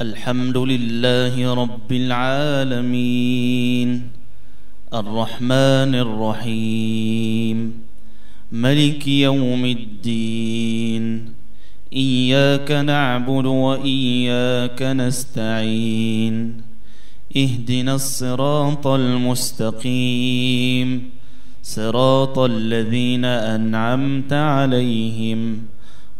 الحمد لله رب العالمين. الرحمن الرحيم. ملك يوم الدين. إياك نعبد وإياك نستعين. اهدنا الصراط المستقيم. صراط الذين أنعمت عليهم.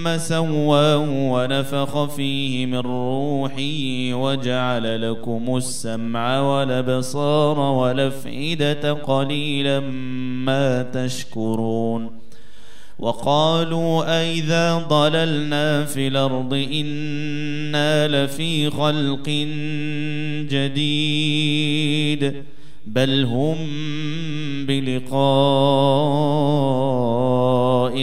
ثم سواه ونفخ فيه من روحه وجعل لكم السمع والأبصار والأفئدة قليلا ما تشكرون. وقالوا أئذا ضللنا في الأرض إنا لفي خلق جديد بل هم بلقاء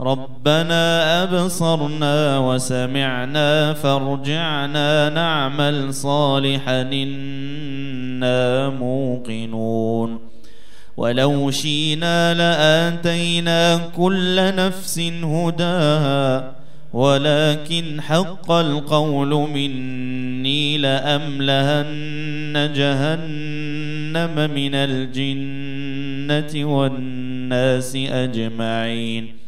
ربنا أبصرنا وسمعنا فارجعنا نعمل صالحا إنا موقنون. ولو شينا لآتينا كل نفس هداها ولكن حق القول مني لأملهن جهنم من الجنة والناس أجمعين.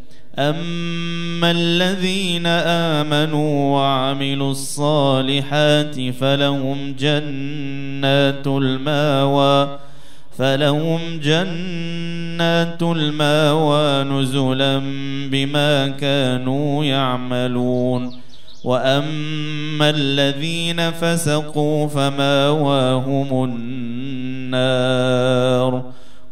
أما الذين آمنوا وعملوا الصالحات فلهم جنات الماوى فلهم جنات الماوى نزلا بما كانوا يعملون وأما الذين فسقوا فماواهم النار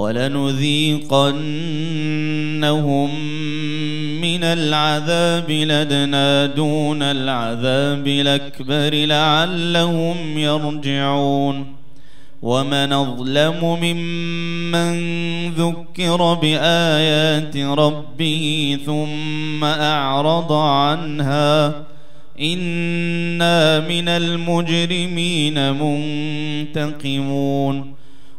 ولنذيقنهم من العذاب لدنا دون العذاب الأكبر لعلهم يرجعون. ومن أظلم ممن ذكر بآيات ربه ثم أعرض عنها إنا من المجرمين منتقمون.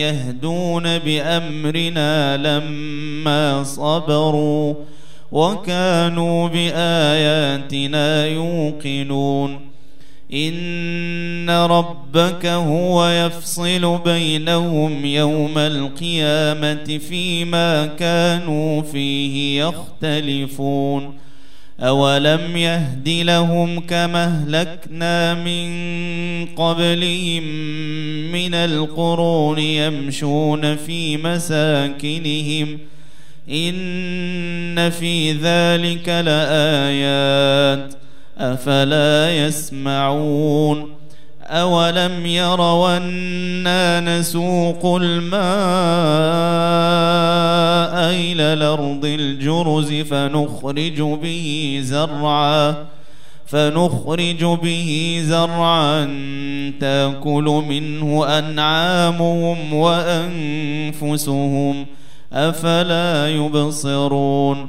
يهدون بأمرنا لما صبروا وكانوا بآياتنا يوقنون إن ربك هو يفصل بينهم يوم القيامة فيما كانوا فيه يختلفون أولم يهد لهم كما اهلكنا من قبلهم من القرون يمشون في مساكنهم ۖ إن في ذلك لآيات أفلا يسمعون أولم يروا أنا نسوق الماء إلى الأرض الجرز فنخرج به زرعا فنخرج به زرعا تاكل منه أنعامهم وأنفسهم ۖ أفلا يبصرون